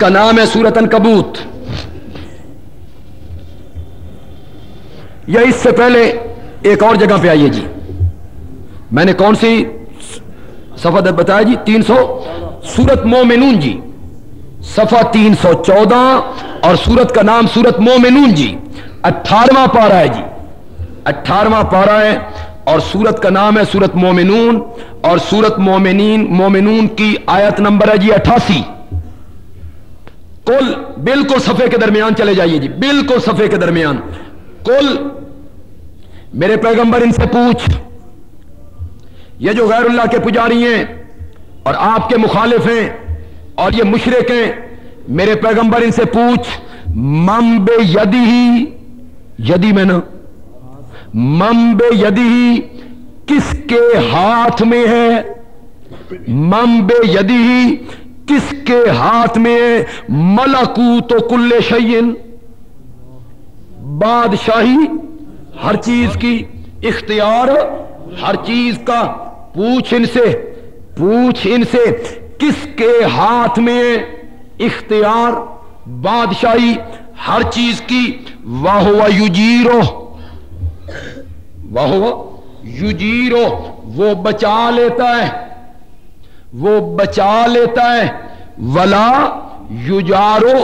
کا نام ہے سورتن کبوت یا اس سے پہلے ایک اور جگہ پہ آئیے جی. میں نے کون سی صفحہ بتایا جی؟ تین سو سورت مومنون جی. صفحہ تین سو چودہ اور سورت کا نام سورت مومنون جی. اٹھارواں پارا ہے جی. اٹھارواں پارا ہے اور سورت کا نام ہے سورت مومنون اور سورت مومنین، مومنون کی آیت نمبر ہے جی اٹھاسی. کل بالکل صفحے کے درمیان چلے جائیے جی بالکل صفحے کے درمیان۔ کل میرے پیغمبر ان سے پوچھ۔ یہ جو غیر اللہ کے پجاری ہیں اور آپ کے مخالف ہیں اور یہ مشرق ہیں، میرے پیغمبر ان سے پوچھ۔ مم بے یدی ہی، یدی میں نا۔ مم بے یدی ہی کس کے ہاتھ میں ہے؟ مم بے یدی ہی کس کے ہاتھ میں ملکو تو کل شعین بادشاہی ہر چیز کی اختیار، ہر چیز کا پوچھ ان سے، پوچھ ان سے کس کے ہاتھ میں اختیار؟ بادشاہی ہر چیز کی واہ یوجیرو واہ یوجیرو وہ بچا لیتا ہے۔ وہ بچا لیتا ہے۔ ولا یوجارو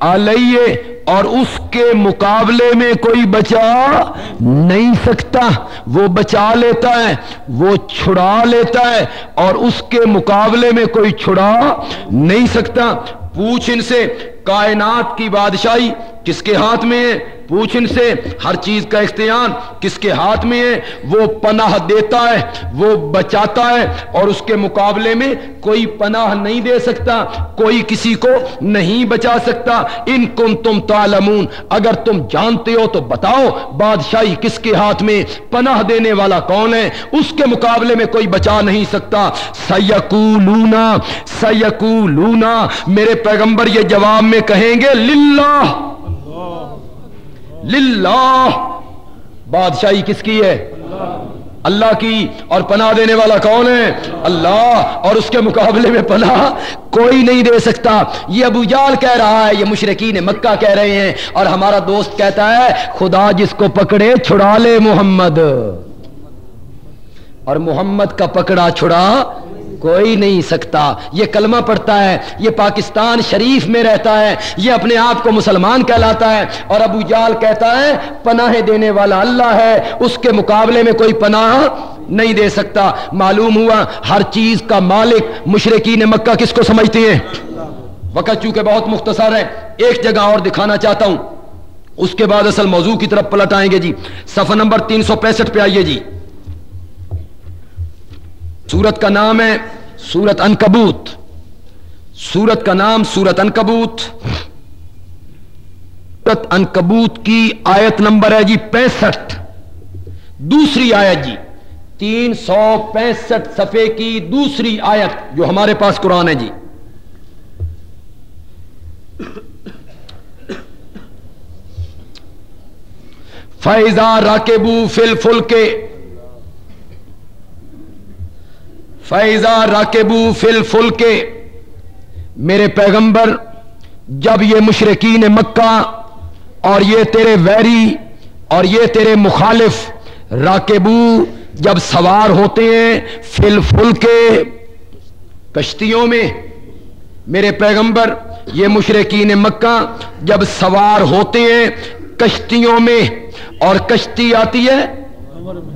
علیہ، اور اس کے مقابلے میں کوئی بچا نہیں سکتا۔ وہ بچا لیتا ہے، وہ چھڑا لیتا ہے، اور اس کے مقابلے میں کوئی چھڑا نہیں سکتا۔ پوچھ ان سے کائنات کی بادشاہی کس کے ہاتھ میں ہے؟ پوچھ ان سے ہر چیز کا اختیار کس کے ہاتھ میں ہے؟ وہ پناہ دیتا ہے، وہ بچاتا ہے اور اس کے مقابلے میں کوئی پناہ نہیں دے سکتا، کوئی کسی کو نہیں بچا سکتا۔ ان کن تم تالمون اگر تم جانتے ہو تو بتاؤ بادشاہی کس کے ہاتھ میں پناہ دینے والا کون ہے؟ اس کے مقابلے میں کوئی بچا نہیں سکتا۔ سیکو لونا سیکو لونا میرے پیغمبر یہ جواب میں کہیں گے، للہ. للہ. بادشاہی کس کی ہے؟ اللہ کی. اور پناہ دینے والا کون ہے؟ اللہ. اور اس کے مقابلے میں پناہ کوئی نہیں دے سکتا. یہ ابو جال کہہ رہا ہے، یہ مشرقین مکہ کہہ رہے ہیں. اور ہمارا دوست کہتا ہے، خدا جس کو پکڑے، چھڑا لے محمد. اور محمد کا پکڑا، چھڑا کوئی نہیں سکتا۔ یہ کلمہ پڑھتا ہے، یہ پاکستان شریف میں رہتا ہے، یہ اپنے آپ کو مسلمان کہلاتا ہے۔ اور ابو جال کہتا ہے، پناہ دینے والا اللہ ہے، اس کے مقابلے میں کوئی پناہ نہیں دے سکتا۔ معلوم ہوا، ہر چیز کا مالک مشرقین مکہ کس کو سمجھتے ہیں؟ وقت چونکہ بہت مختصر ہے، ایک جگہ اور دکھانا چاہتا ہوں۔ اس کے بعد اصل موضوع کی طرف پلٹ آئیں گے جی۔ صفحہ نمبر تین سو پینسٹھ پہ آئیے جی۔ سورت کا نام ہے سورت انکبوت۔ سورت کا نام سورت انکبوت۔ سورت انکبوت کی آیت نمبر ہے جی پینسٹھ۔ دوسری آیت جی تین سو پینسٹھ صفحے کی دوسری آیت جو ہمارے پاس قرآن ہے جی۔ فیضا راکبو فل فل کے فیضا راکبو فل فل کے میرے پیغمبر، جب یہ مشرقین مکہ اور یہ تیرے ویری اور یہ تیرے مخالف راکبو جب سوار ہوتے ہیں فل فل کے کشتیوں میں، میرے پیغمبر، یہ مشرقین مکہ جب سوار ہوتے ہیں کشتیوں میں اور کشتی آتی ہے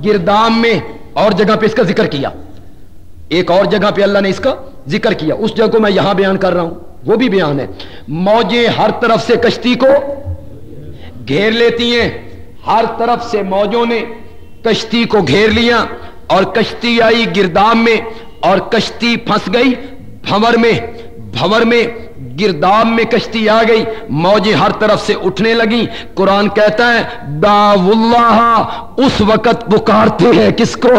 گردام میں اور جگہ پہ اس کا ذکر کیا۔ ایک اور جگہ پہ اللہ نے اس کا ذکر کیا۔ اس جگہ کو میں یہاں بیان کر رہا ہوں۔ وہ بھی بیان ہے۔ موجیں ہر طرف سے کشتی کو گھیر لیتی ہیں۔ ہر طرف سے موجوں نے کشتی کو گھیر لیا اور کشتی آئی گردام میں اور کشتی پھنس گئی بھور میں۔ بھور میں گردام میں کشتی آ گئی۔ موجیں ہر طرف سے اٹھنے لگی قرآن کہتا ہے داو اللہ اس وقت پکارتے ہیں کس کو؟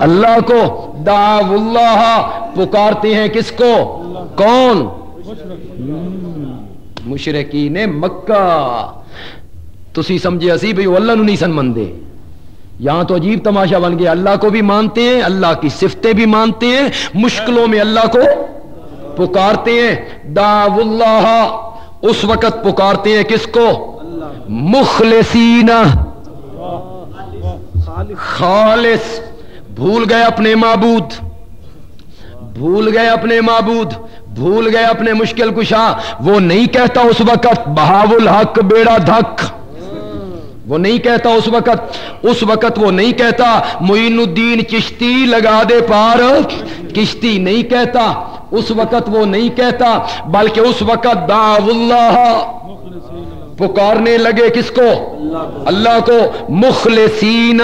اللہ کو داو اللہ پکارتے ہیں کس کو؟ کون؟ مشرقین مکہ۔ تسی سمجھے اسی بھائی اللہ نو نہیں سن مندے۔ یہاں تو عجیب تماشا بن گیا۔ اللہ کو بھی مانتے ہیں، اللہ کی صفتیں بھی مانتے ہیں۔ مشکلوں میں اللہ کو پکارتے ہیں؟ داو اللہ. اس وقت پکارتے ہیں کس کو؟ مخلصین. خالص. بھول گئے اپنے معبود. بھول گئے اپنے معبود. بھول گئے اپنے مشکل کشا. وہ نہیں کہتا اس وقت بہاول الحق بیڑا دھک. وہ نہیں کہتا اس وقت. اس وقت وہ نہیں کہتا معین الدین چشتی لگا دے پار. کشتی نہیں کہتا. اس وقت وہ نہیں کہتا، بلکہ اس وقت داو اللہ پکارنے لگے کس کو؟ اللہ کو۔ مخلصین،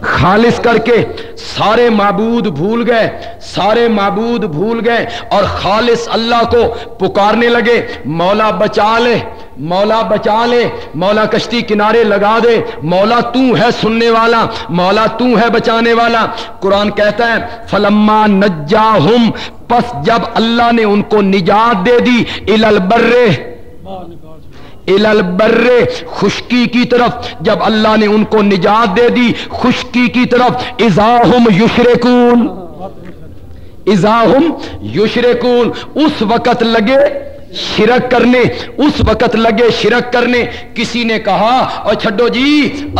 خالص کر کے سارے معبود بھول گئے، سارے معبود بھول گئے اور خالص اللہ کو پکارنے لگے۔ مولا بچا لے، مولا بچا لے، مولا کشتی کنارے لگا دے۔ مولا تو ہے سننے والا، مولا تو ہے بچانے والا۔ قرآن کہتا ہے، فلما نجا پس جب اللہ نے ان کو نجات دے دی البرے البرے خشکی کی طرف، جب اللہ نے ان کو نجات دے دی، خشکی کی طرف ازاہم یشرکون ازاہم یشرکون، اس وقت لگے شرک کرنے، اس وقت لگے شرک کرنے، کسی نے کہا، اور چھڈو جی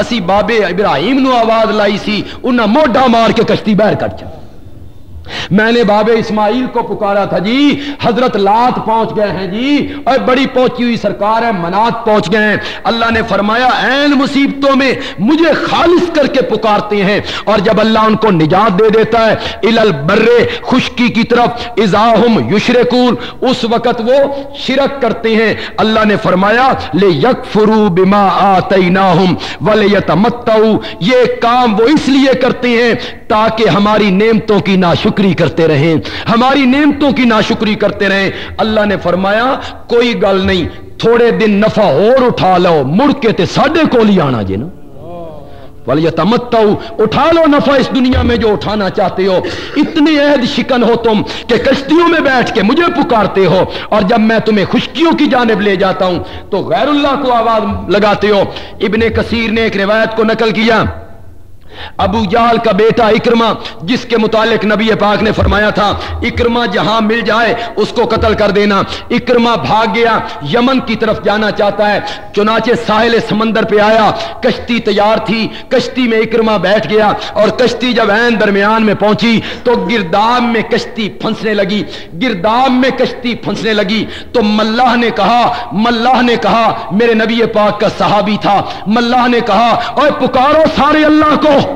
اسی بابے ابراہیم نو آواز لائی سی، انہاں موڈا مار کے کشتی بہر کر چاہ میں نے باب اسماعیل کو پکارا تھا جی حضرت لات پہنچ گئے ہیں جی اور بڑی پہنچی ہوئی سرکار ہے، منات پہنچ گئے ہیں۔ اللہ نے فرمایا این مصیبتوں میں مجھے خالص کر کے پکارتے ہیں۔ اور جب اللہ ان کو نجات دے دیتا ہے الل خشکی کی طرف ازاہم یشرکون۔ اس وقت وہ شرک کرتے ہیں۔ اللہ نے فرمایا لے یک فرو بما آتیناہم ولیتمتعو یہ کام وہ اس لیے کرتے ہیں تاکہ ہماری نعمتوں کی ناشکری کرتے رہیں۔ ہماری نعمتوں کی ناشکری کرتے رہیں۔ اللہ نے فرمایا، کوئی گل نہیں، تھوڑے دن نفع اور اٹھا لو، مڑ کے تے ساڈے کو ہی آنا جی نا۔ اٹھا لو نفع اس دنیا میں جو اٹھانا چاہتے ہو۔ اتنی عہد شکن ہو تم کہ کشتیوں میں بیٹھ کے مجھے پکارتے ہو۔ اور جب میں تمہیں خشکیوں کی جانب لے جاتا ہوں، تو غیر اللہ کو آواز لگاتے ہو۔ ابن کثیر نے ایک روایت کو نقل کیا۔ ابو جال کا بیٹا اکرما جس کے متعلق نبی پاک نے فرمایا تھا اکرما جہاں مل جائے، اس کو قتل کر دینا۔ اکرما بھاگ گیا، یمن کی طرف جانا چاہتا ہے۔ چنانچہ ساحل سمندر پہ آیا، کشتی تیار تھی۔ کشتی میں اکرما بیٹھ گیا اور کشتی جب این درمیان میں پہنچی، تو گرداب میں کشتی پھنسنے لگی۔ گرداب میں کشتی پھنسنے لگی۔ تو ملاح نے کہا، ملاح نے کہا، میرے نبی پاک کا صحابی تھا۔ ملاح نے کہا اور پکارو سارے اللہ کو۔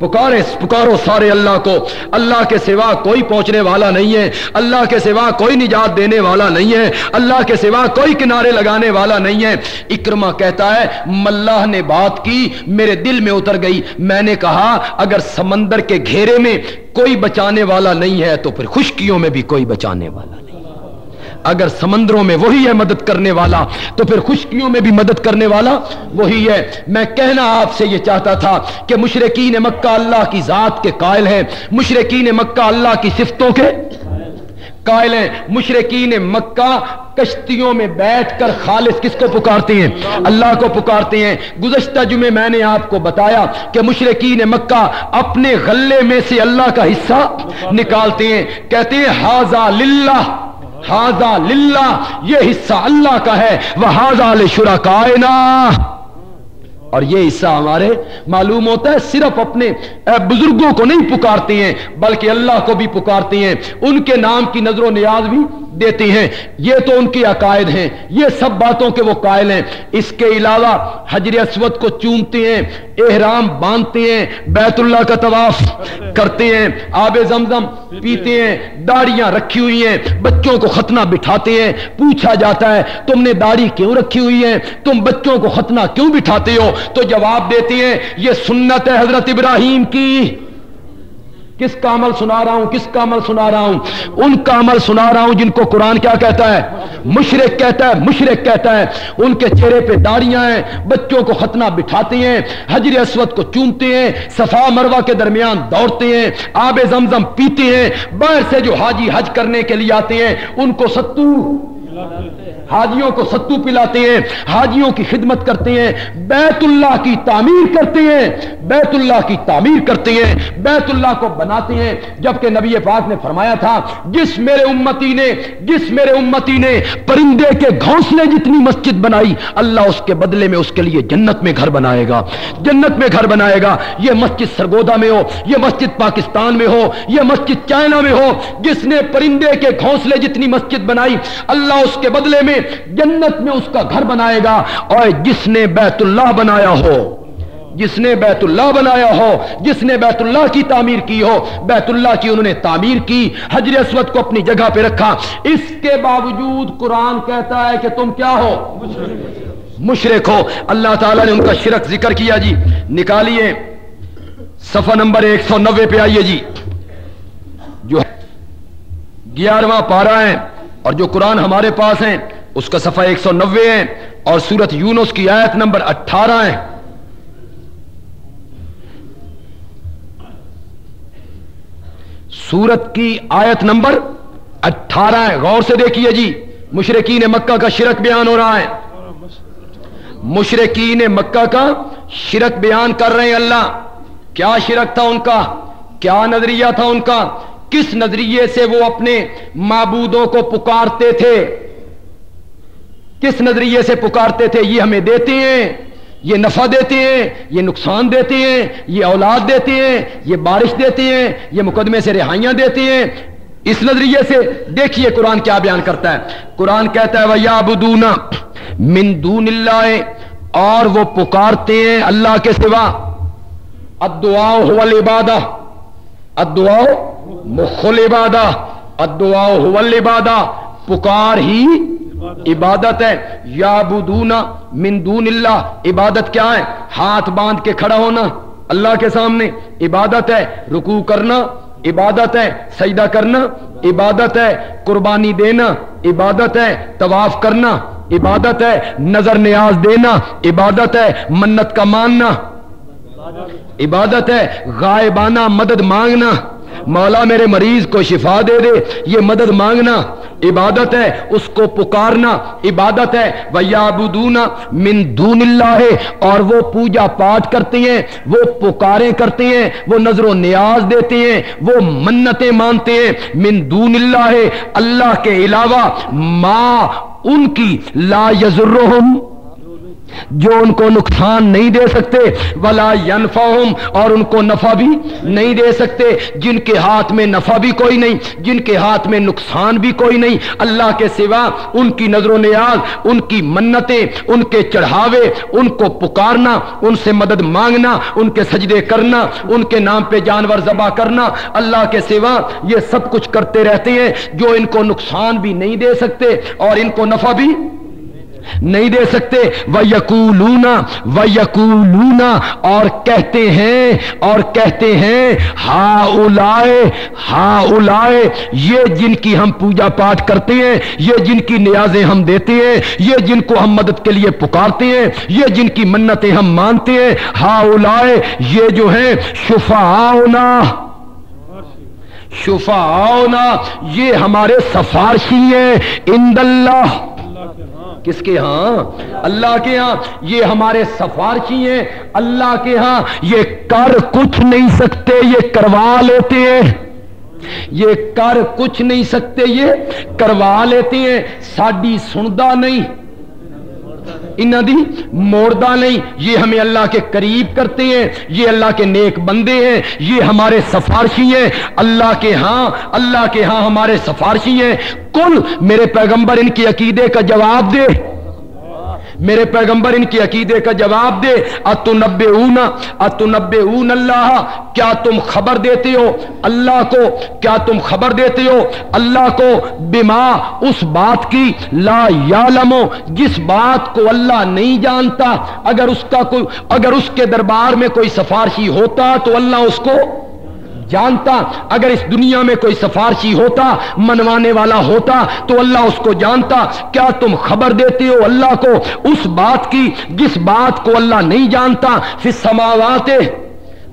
پکارے، پکارو سارے اللہ کو۔ اللہ کے سوا کوئی پہنچنے والا نہیں ہے۔ اللہ کے سوا کوئی نجات دینے والا نہیں ہے۔ اللہ کے سوا کوئی کنارے لگانے والا نہیں ہے۔ اکرما کہتا ہے ملہ نے بات کی، میرے دل میں اتر گئی۔ میں نے کہا، اگر سمندر کے گھیرے میں کوئی بچانے والا نہیں ہے، تو پھر خشکیوں میں بھی کوئی بچانے والا نہیں۔ اگر سمندروں میں وہی ہے مدد کرنے والا، تو پھر خشکیوں میں بھی مدد کرنے والا وہی ہے۔ میں کہنا آپ سے یہ چاہتا تھا کہ مشرقین مکہ اللہ کی ذات کے قائل ہیں۔ مشرقین مکہ اللہ کی صفتوں کے قائل ہیں۔ مشرقین مکہ کشتیوں میں بیٹھ کر خالص کس کو پکارتے ہیں؟ اللہ کو پکارتے ہیں۔ گزشتہ جمعے میں نے آپ کو بتایا کہ مشرقین مکہ اپنے غلے میں سے اللہ کا حصہ نکالتے ہیں۔ کہتے ہیں ہاضا للہ ہاضا للہ، یہ حصہ اللہ کا ہے وہ ہاضا لشرا کائنا اور یہ حصہ ہمارے معلوم ہوتا ہے، صرف اپنے بزرگوں کو نہیں پکارتے ہیں، بلکہ اللہ کو بھی پکارتے ہیں۔ ان کے نام کی نظر و نیاز بھی دیتی ہیں۔ یہ تو ان کی عقائد ہیں۔ یہ سب باتوں کے وہ قائل ہیں۔ اس کے علاوہ حجر اسود کو چومتے ہیں، احرام باندھتے ہیں، بیت اللہ کا طواف کرتے ہیں، آب زمزم پیتے ہیں، داڑیاں رکھی ہوئی ہیں، بچوں کو ختنہ بٹھاتے ہیں۔ پوچھا جاتا ہے، تم نے داڑھی کیوں رکھی ہوئی ہے؟ تم بچوں کو ختنہ کیوں بٹھاتے ہو؟ تو جواب دیتے ہیں، یہ سنت ہے حضرت ابراہیم کی۔ کس کا عمل سنا رہا ہوں، کس کا عمل سنا رہا ہوں؟ ان کا عمل سنا رہا ہوں جن کو قرآن کیا کہتا ہے؟ مشرق کہتا ہے، مشرق کہتا ہے۔ ان کے چہرے پہ داڑیاں ہیں، بچوں کو ختنہ بٹھاتے ہیں، حجر اسود کو چومتے ہیں، صفا مروا کے درمیان دوڑتے ہیں، آب زمزم پیتے ہیں، باہر سے جو حاجی حج کرنے کے لیے آتے ہیں، ان کو ستو حاجیوں کو ستو پلاتے ہیں، حاجیوں کی خدمت کرتے ہیں، بیت اللہ کی تعمیر کرتے ہیں، بیت اللہ کی تعمیر کرتے ہیں، بیت اللہ کو بناتے ہیں۔ جبکہ نبی پاک نے فرمایا تھا، جس میرے امتی نے، جس میرے امتی نے پرندے کے گھونسلے جتنی مسجد بنائی، اللہ اس کے بدلے میں اس کے لیے جنت میں گھر بنائے گا۔ جنت میں گھر بنائے گا۔ یہ مسجد سرگودا میں ہو، یہ مسجد پاکستان میں ہو، یہ مسجد چائنا میں ہو۔ جس نے پرندے کے گھونسلے جتنی مسجد بنائی، اللہ اس کے بدلے میں جنت میں اس کا گھر بنائے گا اور جس نے بیت اللہ بنایا ہو، جس نے بیت اللہ بنایا ہو، جس نے بیت اللہ کی تعمیر کی ہو، بیت اللہ کی انہوں نے تعمیر کی، حجر اسود کو اپنی جگہ پہ رکھا۔ اس کے باوجود قرآن کہتا ہے کہ تم کیا ہو؟ مشرق ہو۔ اللہ تعالیٰ نے ان کا شرک ذکر کیا جی۔ نکالیے۔ صفحہ نمبر ایک سو نوے پہ آئیے جی۔ جو گیارہواں پارا ہے۔ اور جو قرآن ہمارے پاس ہیں، اس کا صفحہ ایک سو نوے ہے اور سورت یونس کی آیت نمبر اٹھارہ ہے سورت کی آیت نمبر اٹھارہ ہے غور سے دیکھیے جی مشرقین مکہ کا شرک بیان ہو رہا ہے۔ مشرقین مکہ کا شرک بیان کر رہے ہیں اللہ۔ کیا شرک تھا ان کا؟ کیا نظریہ تھا ان کا؟ کس نظریے سے وہ اپنے معبودوں کو پکارتے تھے؟ کس نظریے سے پکارتے تھے؟ یہ ہمیں دیتے ہیں، یہ نفع دیتے ہیں، یہ نقصان دیتے ہیں، یہ اولاد دیتے ہیں، یہ بارش دیتے ہیں، یہ مقدمے سے رہائیاں دیتے ہیں۔ اس نظریے سے دیکھیے قرآن کیا بیان کرتا ہے۔ قرآن کہتا ہے یا بدونا مندون اللہ اور وہ پکارتے ہیں اللہ کے سوا۔ ادعا عبادہ ادعا مخل عبادہ ادعا عبادہ پکار ہی عبادت ہے۔ یا بدونا مندون اللہ، عبادت کیا ہے؟ ہاتھ باندھ کے کھڑا ہونا اللہ کے سامنے۔ عبادت ہے، رکوع کرنا، عبادت ہے، سجدہ کرنا، عبادت ہے، قربانی دینا، عبادت ہے، طواف کرنا، عبادت ہے، نظر نیاز دینا، عبادت ہے، منت کا ماننا۔ عبادت ہے، غائبانہ مدد مانگنا۔ مولا میرے مریض کو شفا دے دے، یہ مدد مانگنا عبادت ہے، اس کو پکارنا عبادت ہے من دون اللہ اور وہ پوجا پاٹ کرتے ہیں، وہ پکارے کرتے ہیں، وہ نظر و نیاز دیتے ہیں، وہ منتیں مانتے ہیں۔ من دون اللہ اللہ کے علاوہ ماں ان کی، لا یزرہم جو ان کو نقصان نہیں دے سکتے، ولا ینفعہم، اور ان کو نفع بھی نہیں دے سکتے۔ جن کے ہاتھ میں نفع بھی کوئی نہیں، جن کے ہاتھ میں نقصان بھی کوئی نہیں۔ اللہ کے سوا ان کی نظر و نیاز، ان کی منتیں، ان کے چڑھاوے، ان کو پکارنا، ان سے مدد مانگنا، ان کے سجدے کرنا، ان کے نام پہ جانور ذبح کرنا، اللہ کے سوا یہ سب کچھ کرتے رہتے ہیں۔ جو ان کو نقصان بھی نہیں دے سکتے اور ان کو نفع بھی نہیں دے سکتے۔ وہ یقولونا وہ یقولونا اور کہتے ہیں، اور کہتے ہیں ہا اولائے ہا اولائے یہ جن کی ہم پوجا پاٹ کرتے ہیں، یہ جن کی نیازیں ہم دیتے ہیں، یہ جن کو ہم مدد کے لیے پکارتے ہیں، یہ جن کی منتیں ہم مانتے ہیں ہا اولائے یہ جو ہیں، شفاؤنا۔ شفاؤنا، یہ ہمارے سفارشی ہیں اند اللہ کس کے ہاں؟ اللہ کے ہاں۔ یہ ہمارے سفارشی ہیں۔ اللہ کے ہاں۔ یہ کر کچھ نہیں سکتے، یہ کروا لیتے ہیں۔ یہ کر کچھ نہیں سکتے، یہ کروا لیتے ہیں۔ ساڈی سندا نہیں۔ انہ دی موردہ نہیں، یہ ہمیں اللہ کے قریب کرتے ہیں، یہ اللہ کے نیک بندے ہیں، یہ ہمارے سفارشی ہیں۔ اللہ کے ہاں اللہ کے ہاں ہمارے سفارشی ہیں۔ کل میرے پیغمبر ان کی عقیدے کا جواب دے۔ میرے پیغمبر ان کی عقیدے کا جواب دے۔ اتنبے اون اتنبے اون اللہ کیا تم خبر دیتے ہو اللہ کو؟ کیا تم خبر دیتے ہو اللہ کو؟ بما اس بات کی لا یعلمو، جس بات کو اللہ نہیں جانتا۔ اگر اس کا کوئی، اگر اس کے دربار میں کوئی سفارشی ہوتا تو اللہ اس کو جانتا، اگر اس دنیا میں کوئی سفارشی ہوتا، منوانے والا ہوتا، تو اللہ اس کو جانتا، کیا تم خبر دیتے ہو اللہ کو؟ اس بات کی، جس بات کو اللہ نہیں جانتا پھر سماوات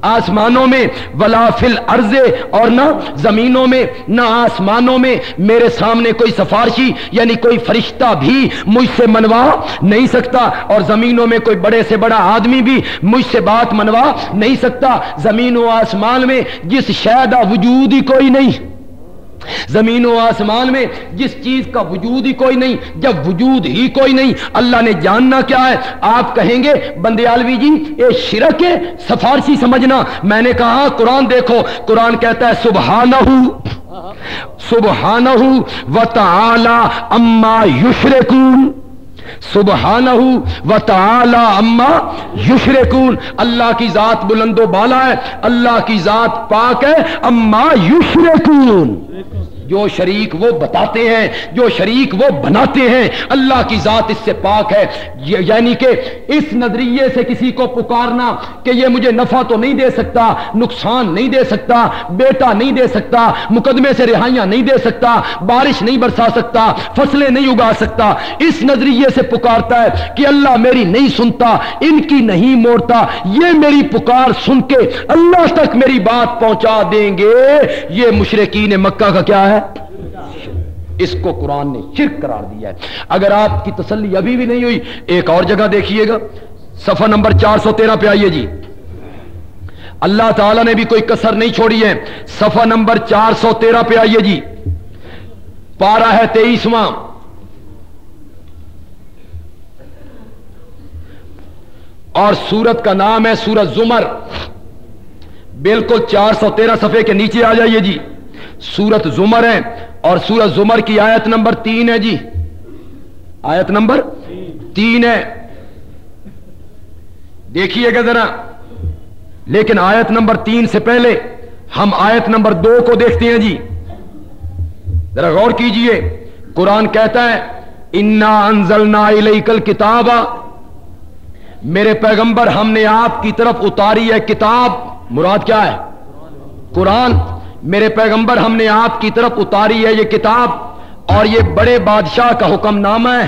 آسمانوں میں، ولا فل ارضے اور نہ زمینوں میں، نہ آسمانوں میں میرے سامنے کوئی سفارشی یعنی کوئی فرشتہ بھی مجھ سے منوا نہیں سکتا اور زمینوں میں کوئی بڑے سے بڑا آدمی بھی مجھ سے بات منوا نہیں سکتا۔ زمین و آسمان میں جس شہدا وجود ہی کوئی نہیں۔ زمین و آسمان میں جس چیز کا وجود ہی کوئی نہیں، جب وجود ہی کوئی نہیں، اللہ نے جاننا کیا ہے؟ آپ کہیں گے بندیالوی جی یہ شرک ہے سفارسی سمجھنا۔ میں نے کہا، قرآن دیکھو، قرآن کہتا ہے، سبحانہ سبحانہ و تعالی اما یشرکون۔ سبحانہ و تعالی اما یشرکون۔ اللہ کی ذات بلند و بالا ہے، اللہ کی ذات پاک ہے اما یشرکون۔ جو شریک وہ بتاتے ہیں، جو شریک وہ بناتے ہیں۔ اللہ کی ذات اس سے پاک ہے۔ یعنی کہ اس نظریے سے کسی کو پکارنا کہ یہ مجھے نفع تو نہیں دے سکتا، نقصان نہیں دے سکتا، بیٹا نہیں دے سکتا، مقدمے سے رہائیاں نہیں دے سکتا، بارش نہیں برسا سکتا، فصلیں نہیں اگا سکتا۔ اس نظریے سے پکارتا ہے کہ اللہ میری نہیں سنتا، ان کی نہیں موڑتا۔ یہ میری پکار سن کے اللہ تک میری بات پہنچا دیں گے۔ یہ مشرقین مکہ کا کیا ہے؟ اس کو قرآن نے شرک قرار دیا ہے۔ اگر آپ کی تسلی ابھی بھی نہیں ہوئی، ایک اور جگہ دیکھیے گا۔ صفحہ نمبر چار سو تیرہ پہ آئیے جی۔ اللہ تعالی نے بھی کوئی کسر نہیں چھوڑی ہے۔ صفحہ نمبر چار سو تیرہ پہ آئیے جی۔ پارا ہے تیئیسواں۔ اور سورت کا نام ہے سورت زمر۔ بالکل چار سو تیرہ صفحے کے نیچے آ جائیے جی۔ سورت زمر ہے اور سورت زمر کی آیت نمبر تین ہے جی۔ آیت نمبر تین ہے۔ دیکھیے گا ذرا۔ لیکن آیت نمبر تین سے پہلے ہم آیت نمبر دو کو دیکھتے ہیں جی۔ ذرا غور کیجیے۔ قرآن کہتا ہے، انا انزلنا الیکل کتاب میرے پیغمبر، ہم نے آپ کی طرف اتاری ہے کتاب۔ مراد کیا ہے؟ قرآن۔ میرے پیغمبر ہم نے آپ کی طرف اتاری ہے یہ کتاب اور یہ بڑے بادشاہ کا حکم نامہ ہے۔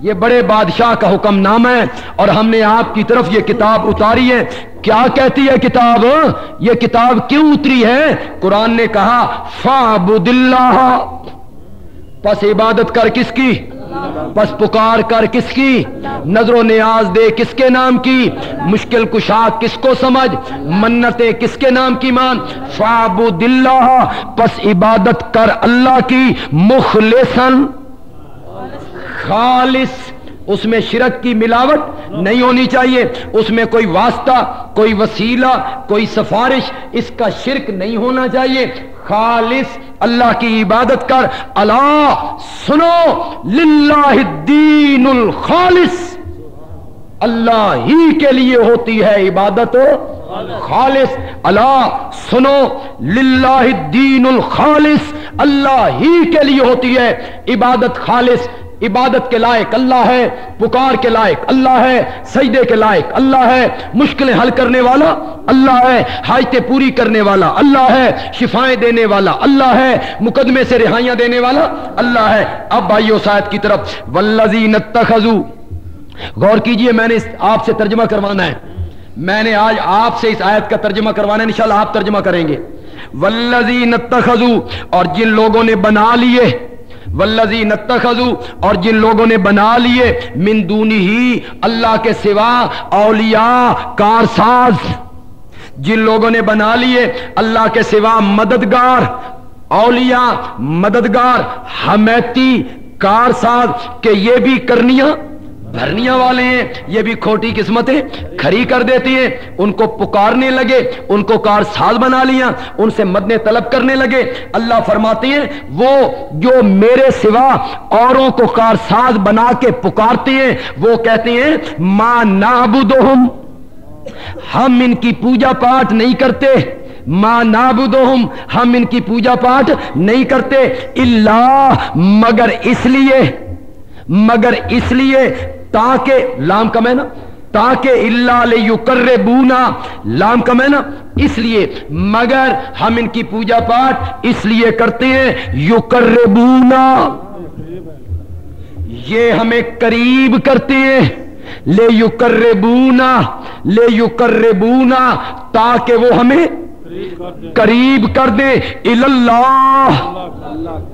یہ بڑے بادشاہ کا حکم نامہ ہے اور ہم نے آپ کی طرف یہ کتاب اتاری ہے۔ کیا کہتی ہے کتاب؟ یہ کتاب کیوں اتری ہے؟ قرآن نے کہا فعبد اللہ پس عبادت کر کس کی؟ پس پکار کر کس کی؟ نظر و نیاز دے کس کے نام کی؟ مشکل کشا کس کو سمجھ؟ منتیں کس کے نام کی مان؟ فعبد اللہ پس عبادت کر اللہ کی مخلصن خالص، اس میں شرک کی ملاوٹ نہیں ہونی چاہیے۔ اس میں کوئی واسطہ، کوئی وسیلہ، کوئی سفارش، اس کا شرک نہیں ہونا چاہیے۔ خالص اللہ کی عبادت کر، اللہ سنو، للہ الدین الخالص۔ اللہ ہی کے لیے ہوتی ہے عبادت۔ خالص، اللہ سنو، للہ الدین الخالص۔ اللہ ہی کے لیے ہوتی ہے عبادت خالص۔ عبادت کے لائق اللہ ہے، پکار کے لائق اللہ ہے، سجدے کے لائق اللہ ہے، مشکلیں حل کرنے والا اللہ ہے، حاجتیں پوری کرنے والا اللہ ہے، شفائیں دینے والا اللہ ہے، مقدمے سے رہائیاں دینے والا اللہ ہے۔ اب بھائیو سائد کی طرف ولزی نتخذو غور کیجیے، میں نے آپ سے ترجمہ کروانا ہے۔ میں نے آج آپ سے اس آیت کا ترجمہ کروانا ہے، انشاءاللہ آپ ترجمہ کریں گے۔ ولزی نتخذو اور جن لوگوں نے بنا لیے ولزی نتخذو اور جن لوگوں نے بنا لیے، من دونی ہی اللہ کے سوا اولیاء، کارساز۔ جن لوگوں نے بنا لیے، اللہ کے سوا مددگار، اولیاء، مددگار، حمیتی، کارساز، کہ یہ بھی کرنیاں بھرنیاں والے ہیں، یہ بھی کھوٹی قسمتیں، کھری کر دیتی ہیں، ان کو پکارنے لگے، ان کو کار ساز بنا لیا ان سے مدنے طلب کرنے لگے۔ اللہ فرماتے ہیں، وہ جو میرے سوا اوروں کو کار ساز بنا کے پکارتے ہیں، وہ کہتے ہیں ماں نابدہم ہم ان کی پوجا پاٹ نہیں کرتے۔ ماں نابدہم ہم ان کی پوجا پاٹ نہیں کرتے۔ اللہ، مگر اس لیے، مگر اس لیے تاکہ لام کا میں نا، تاکہ اللہ یو بونا لام کا میں نا۔ اس لیے مگر ہم ان کی پوجا پاٹ اس لیے کرتے ہیں یو کر بونا یہ ہمیں قریب کرتے ہیں۔ لے یو لے یو تاکہ وہ ہمیں قریب کر دے اللہ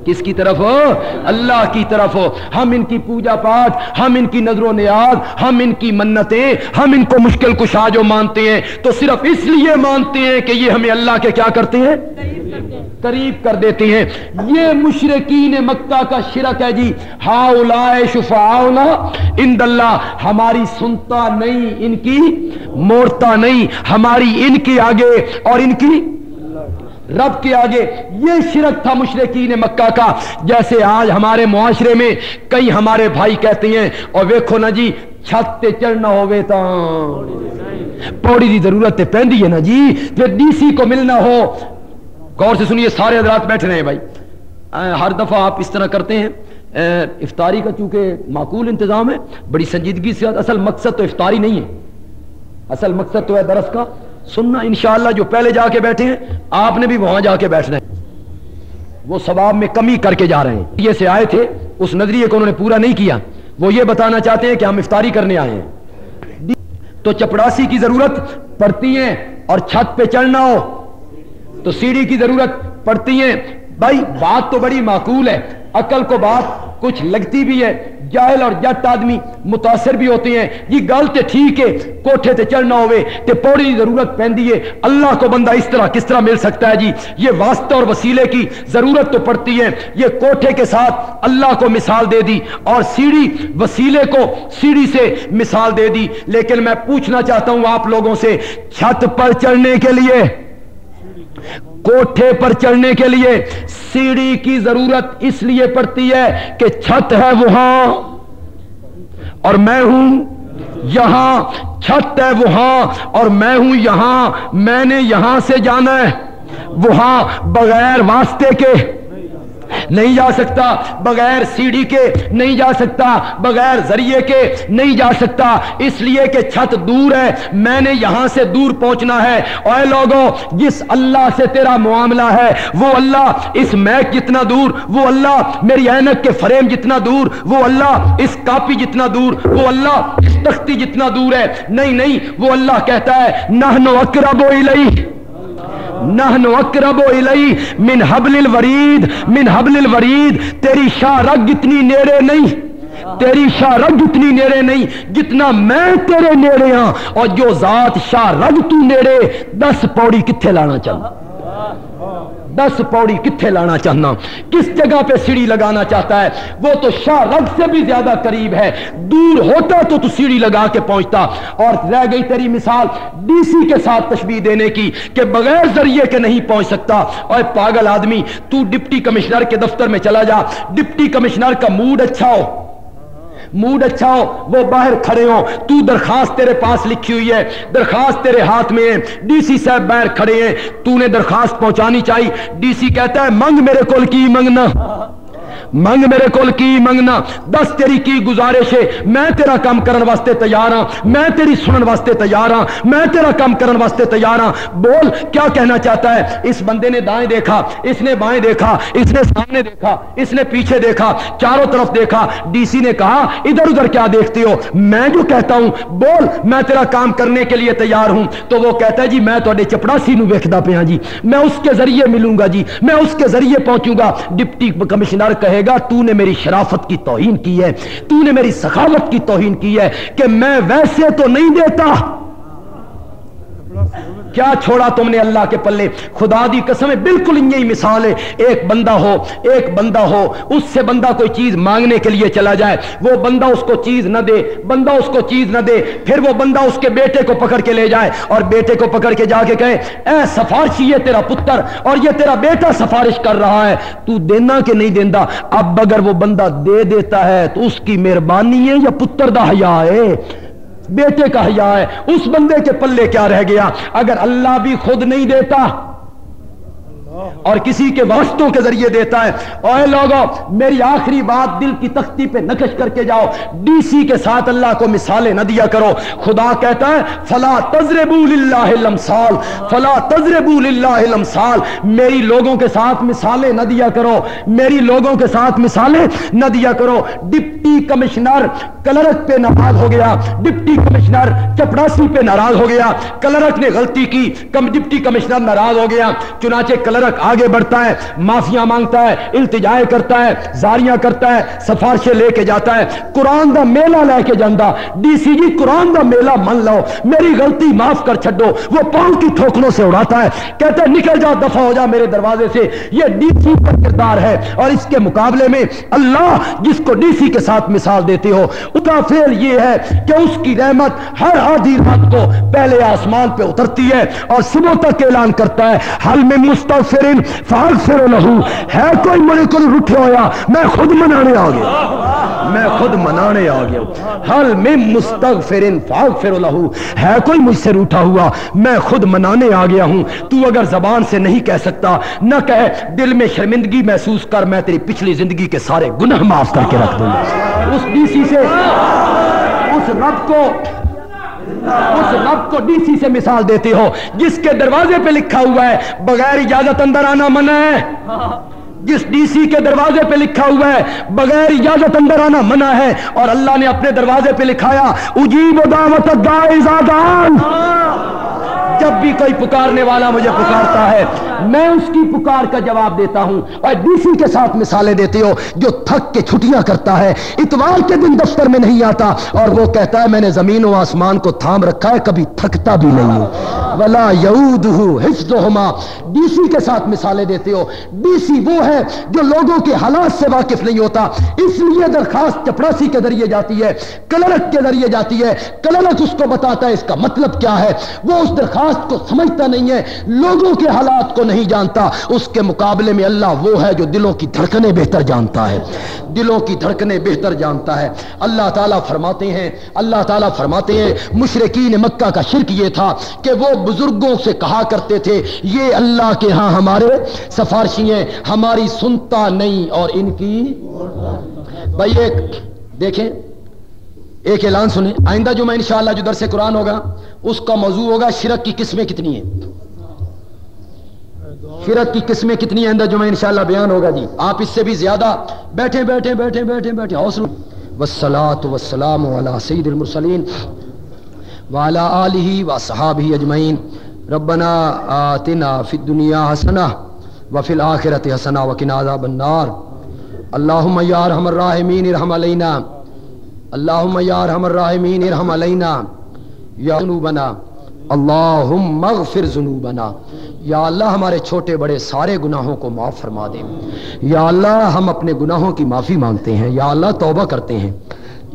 کس کی طرف ہو؟ اللہ کی طرف ہو۔ ہم ان کی پوجا پاٹ ہم ان کی نظر و نیاز، ہم ان کی منتیں، ہم ان کو مشکل کشا جو مانتے ہیں، تو صرف اس لیے مانتے ہیں کہ یہ ہمیں اللہ کے کیا کرتے ہیں؟ قریب کر دیتے ہیں۔ یہ مشرقین مکہ کا شرک ہے جی۔ ہا شفا اند اللہ۔ ہماری سنتا نہیں ان کی مورتا نہیں۔ ہماری ان کی آگے اور ان کی رب کے آگے یہ شرک تھا مشرقین مکہ کا، جیسے آج ہمارے معاشرے میں کئی ہمارے بھائی کہتے ہیں، اور ویکھو نا جی چھت تے چڑھنا ہوئے تا۔ پوڑی دی ضرورت تے پہندی ہے نا جی پھر ڈی سی کو ملنا ہو۔ غور سے سنیے، سارے حضرات بیٹھ رہے ہیں بھائی۔ ہر دفعہ آپ اس طرح کرتے ہیں۔ افطاری کا چونکہ معقول انتظام ہے، بڑی سنجیدگی سے اصل مقصد تو افطاری نہیں ہے۔ اصل مقصد تو ہے درس کا۔ سننا انشاءاللہ جو پہلے جا کے بیٹھے ہیں، آپ نے بھی وہاں جا کے بیٹھنا ہے۔ وہ ثواب میں کمی کر کے جا رہے ہیں۔ یہ سے آئے تھے، اس نظریے کو انہوں نے پورا نہیں کیا۔ وہ یہ بتانا چاہتے ہیں کہ ہم افطاری کرنے آئے ہیں۔ تو چپڑاسی کی ضرورت پڑتی ہے اور چھت پہ چڑھنا ہو، تو سیڑھی کی ضرورت پڑتی ہے بھائی، بات تو بڑی معقول ہے۔ عقل کو بات کچھ لگتی بھی ہے۔ جاہل اور جٹ آدمی متاثر بھی ہوتے ہیں۔ یہ گل تے ٹھیک ہے، کوٹھے تے چڑھنا ہوئے تے پوڑی کی ضرورت پہندی ہے۔ اللہ کو بندہ اس طرح کس طرح مل سکتا ہے جی؟ یہ واسطہ اور وسیلے کی ضرورت تو پڑتی ہے۔ یہ کوٹھے کے ساتھ اللہ کو مثال دے دی اور سیڑھی وسیلے کو سیڑھی سے مثال دے دی۔ لیکن میں پوچھنا چاہتا ہوں آپ لوگوں سے، چھت پر چڑھنے کے لیے کوٹھے پر چڑھنے کے لیے سیڑھی کی ضرورت اس لیے پڑتی ہے کہ چھت ہے وہاں اور میں ہوں یہاں، چھت ہے وہاں اور میں ہوں یہاں، میں نے یہاں سے جانا ہے وہاں بغیر واسطے کے۔ نہیں جا سکتا بغیر سیڑھی کے، نہیں جا سکتا بغیر ذریعے کے، نہیں جا سکتا۔ اس لیے کہ چھت دور ہے، میں نے یہاں سے دور پہنچنا ہے۔ اے لوگوں جس اللہ سے تیرا معاملہ ہے، وہ اللہ اس میک جتنا دور، وہ اللہ میری اینک کے فریم جتنا دور، وہ اللہ اس کاپی جتنا دور، وہ اللہ اس تختی جتنا دور ہے۔ نہیں نہیں، وہ اللہ کہتا ہے نہ اقرب الیہ۔ نحن اقرب الی من حبل الورید، من حبل الورید، تیری شاہ رگ اتنی نیڑے نہیں، تیری شاہ رگ اتنی نیڑے نہیں جتنا میں تیرے نیڑے ہاں اور جو ذات شاہ رگ تو نیرے دس پوڑی کتھے لانا چاہوں؟ دس پوڑی کتنے لانا چاہنا؟ کس جگہ پہ سیڑھی لگانا چاہتا ہے؟ وہ تو شاہ رگ سے بھی زیادہ قریب ہے۔ دور ہوتا تو تو سیڑھی لگا کے پہنچتا۔ اور رہ گئی تیری مثال ڈی سی کے ساتھ تشبیح دینے کی کہ بغیر ذریعے کے نہیں پہنچ سکتا۔ اور پاگل آدمی، تو ڈپٹی کمشنر کے دفتر میں چلا جا۔ ڈپٹی کمشنر کا موڈ اچھا ہو۔ موڈ اچھا ہو، وہ باہر کھڑے ہو تو درخواست تیرے پاس لکھی ہوئی ہے، درخواست تیرے ہاتھ میں ہے۔ ڈی سی صاحب باہر کھڑے ہیں، تو نے درخواست پہنچانی چاہیے ڈی سی کہتا ہے، منگ میرے کول کی منگنا منگ میرے کول کی منگنا؟ دس تیری کی گزارش ہے؟ میں تیرا کام کرن واسطے تیار ہاں۔ میں تیری سنن واسطے تیار ہاں۔ میں تیرا کام کرن واسطے تیار ہاں۔ بول، کیا کہنا چاہتا ہے؟ اس بندے نے دائیں دیکھا، اس نے بائیں دیکھا، اس نے سامنے دیکھا، اس نے پیچھے دیکھا، چاروں طرف دیکھا۔ ڈی سی نے کہا، ادھر ادھر کیا دیکھتے ہو؟ میں جو کہتا ہوں، بول، میں تیرا کام کرنے کے لیے تیار ہوں۔ تو وہ کہتا ہے جی میں تو چپڑاسی نو ویکھدا پیا جی۔ میں اس کے ذریعے ملوں گا جی۔ میں اس کے ذریعے پہنچوں گا۔ ڈپٹی کمشنر کہے گا، تو نے میری شرافت کی توہین کی ہے، تو نے میری سخاوت کی توہین کی ہے کہ میں ویسے تو نہیں دیتا۔ کیا چھوڑا تم نے اللہ کے پلے؟ خدا دی قسم ہے، بالکل یہی مثال ہے۔ ایک بندہ ہو، ایک بندہ ہو، اس سے بندہ کوئی چیز مانگنے کے لیے چلا جائے۔ وہ بندہ اس کو چیز نہ دے، بندہ اس کو چیز نہ دے، پھر وہ بندہ اس کے بیٹے کو پکڑ کے لے جائے اور بیٹے کو پکڑ کے جا کے کہے، اے سفارشی، یہ تیرا پتر اور یہ تیرا بیٹا سفارش کر رہا ہے۔ تو دینا کہ نہیں دینا اب اگر وہ بندہ دے دیتا ہے تو اس کی مہربانی ہے یا پتر دا حیا ہے؟ بیٹے کا حیا ہے، اس بندے کے پلے کیا رہ گیا؟ اگر اللہ بھی خود نہیں دیتا اور کسی کے واسطوں کے ذریعے دیتا ہے۔ اے لوگو، میری آخری بات دل کی تختی پہ نکش کر کے جاؤ۔ ڈی سی کے ساتھ اللہ کو مثالیں نہ دیا کرو۔ خدا کہتا ہے، فلا تجربو للہ الامثال، فلا تجربو للہ الامثال۔ میری لوگوں کے ساتھ مثالیں نہ دیا کرو۔ میری لوگوں کے ساتھ مثالیں نہ دیا کرو۔ ڈپٹی کمشنر کلرک پہ ناراض ہو گیا۔ ڈپٹی کمشنر چپڑاسی پہ ناراض ہو گیا۔ کلرک نے غلطی کی۔ کم ڈپٹی کمشنر ناراض ہو گیا۔ چنانچہ کلرک آگے بڑھتا ہے، معافیاں مانگتا ہے، التجائے کرتا ہے، زاریاں کرتا ہے، سفارشیں لے کے جاتا ہے۔ قرآن دا میلہ لے کے جاندہ۔ ڈی سی جی قرآن دا میلہ من لو۔ میری غلطی معاف کر چھڈو۔ وہ پاؤں کی ٹھوکروں سے اڑاتا ہے۔ کہتا ہے نکل جا، دفع ہو جا میرے دروازے سے۔ یہ ڈی سی جی کا کردار ہے۔ اور اس کے مقابلے میں اللہ جس کو ڈی سی کے ساتھ مثال دیتے ہو، اس کا فعل یہ ہے کہ اس کی رحمت ہر آدھی رات کو پہلے آسمان پہ اترتی ہے اور صبح تک اعلان کرتا ہے، حل میں مستغفرین فاغفر لہو ہے کوئی مجھے کو اٹھے ہویا میں خود منانے آ گیا۔ میں خود منانے آ گیا۔ حل میں مستغفرین فاغفر لہو ہے کوئی مجھ سے روٹا ہوا؟ میں خود منانے آ گیا ہوں۔ تو اگر زبان سے نہیں کہہ سکتا، نہ کہے دل میں شرمندگی محسوس کر، میں تیری پچھلی زندگی کے سارے گناہ معاف کر کے رکھ دوں۔ گا اس ڈی سی سے، اس رب کو اس رب کو ڈی سی سے مثال دیتے ہو، جس کے دروازے پہ لکھا ہوا ہے، بغیر اجازت اندر آنا منع ہے۔ جس ڈی سی کے دروازے پہ لکھا ہوا ہے، بغیر اجازت اندر آنا منع ہے۔ اور اللہ نے اپنے دروازے پہ لکھایا، اجیب دعوت الدائی زادان۔ جب بھی کوئی پکارنے والا مجھے پکارتا ہے، میں اس کی پکار کا جواب دیتا ہوں اور ڈی سی کے ساتھ مثالیں دیتے ہو جو تھک کے چھٹیاں کرتا ہے۔ اتوار کے دن دفتر میں نہیں آتا اور وہ کہتا ہے، میں نے زمین و آسمان کو تھام رکھا ہے، کبھی تھکتا بھی نہیں۔ ہوں ولا یعود حفظہما ڈی سی کے ساتھ مثالیں دیتے ہو ڈی سی وہ ہے جو لوگوں کے حالات سے واقف نہیں ہوتا، اس لیے درخواست چپڑاسی کے ذریعے جاتی ہے، کلرک کے ذریعے جاتی ہے۔ کلرک اس کو بتاتا ہے، اس کا مطلب کیا ہے؟ وہ اس درخواست کو سمجھتا نہیں ہے، لوگوں کے حالات کو نہیں جانتا۔ اس کے مقابلے میں اللہ وہ ہے جو دلوں کی دھڑکنیں بہتر جانتا ہے۔ دلوں کی دھڑکنیں بہتر جانتا ہے۔ اللہ تعالیٰ فرماتے ہیں، اللہ تعالیٰ فرماتے ہیں مشرقین مکہ کا شرک یہ تھا کہ وہ بزرگوں سے کہا کرتے تھے، یہ اللہ کے ہاں ہمارے سفارشی ہیں، ہماری سنتا نہیں اور ان کی بھائی ایک دیکھیں۔ ایک اعلان سنیں۔ آئندہ جو میں انشاءاللہ جو درس قرآن ہوگا، اس کا موضوع ہوگا شرک کی قسمیں کتنی ہیں۔ شرک کی قسمیں کتنی ہیں، آئندہ جو میں انشاءاللہ بیان ہوگا جی۔ آپ اس سے بھی زیادہ بیٹھے بیٹھے بیٹھے بیٹھے بیٹھے حوصلہ والصلاة والسلام على سید المرسلین وعلى آلہ وصحابہ اجمعین ربنا آتنا فی الدنیا حسنہ وفی الآخرت حسنہ وقنا عذاب النار. اللہم یا ارحم الراحمین ارحم علینا اللہم یا ارحم الراحمین، ارحم علینا، یا ذنوبنا اللہم اغفر ذنوبنا۔ یا اللہ، ہمارے چھوٹے بڑے سارے گناہوں کو معاف فرما دے۔ یا اللہ، ہم اپنے گناہوں کی معافی مانگتے ہیں۔ یا اللہ، توبہ کرتے ہیں۔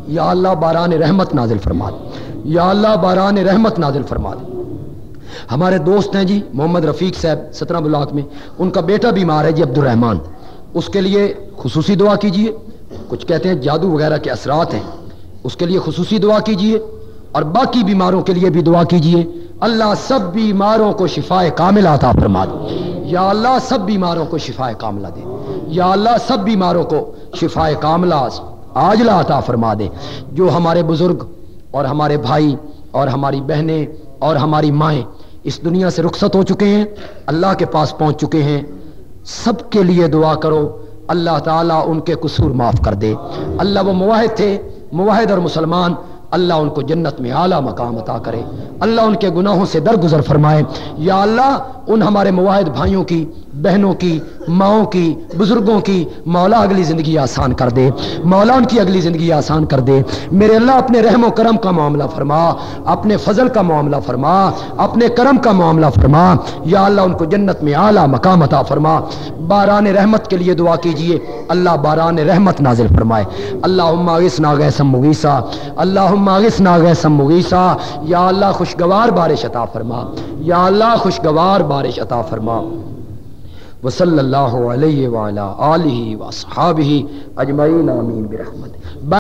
یا اللہ، باران رحمت نازل فرما دے۔ یا اللہ، باران رحمت نازل فرما دے۔ ہمارے دوست ہیں جی محمد رفیق صاحب، سترہ بلاک میں۔ ان کا بیٹا بیمار ہے جی عبد الرحمان اس کے لیے خصوصی دعا کیجیے۔ کچھ کہتے ہیں جادو وغیرہ کے اثرات ہیں۔ اس کے لیے خصوصی دعا کیجیے اور باقی بیماروں کے لیے بھی دعا کیجیے۔ اللہ سب بیماروں کو شفا کاملہ عطا فرما دے۔ یا اللہ سب بیماروں کو شفا کاملہ دے۔ یا اللہ سب بیماروں کو شفا کاملہ عاجلہ عطا فرما دے۔ جو ہمارے بزرگ اور ہمارے بھائی اور ہماری بہنیں اور ہماری مائیں اس دنیا سے رخصت ہو چکے ہیں، اللہ کے پاس پہنچ چکے ہیں۔ سب کے لیے دعا کرو۔ اللہ تعالیٰ ان کے قصور معاف کر دے۔ اللہ وہ مواحد تھے موحد اور مسلمان، اللہ ان کو جنت میں اعلیٰ مقام عطا کرے۔ اللہ ان کے گناہوں سے درگزر فرمائے۔ یا اللہ ان ہمارے مواحد بھائیوں کی، بہنوں کی، ماؤں کی، بزرگوں کی، مولا اگلی زندگی آسان کر دے۔ مولا ان کی اگلی زندگی آسان کر دے۔ میرے اللہ، اپنے رحم و کرم کا معاملہ فرما۔ اپنے فضل کا معاملہ فرما۔ اپنے کرم کا معاملہ فرما۔ یا اللہ، ان کو جنت میں اعلیٰ مقام عطا فرما۔ باران رحمت کے لیے دعا کیجیے۔ اللہ باران رحمت نازل فرمائے۔ اللہم آغسنا غیسم مغیسا اللہم آغسنا غیسم مغیسا یا اللہ، خوشگوار بارش عطا فرما۔ یا اللہ، خوشگوار بارش عطا فرما۔ وصلی اللہ علیہ وعلا آلہ وصحابہ اجمعین آمین برحمت۔